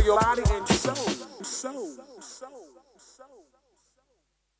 for your body and soul. soul.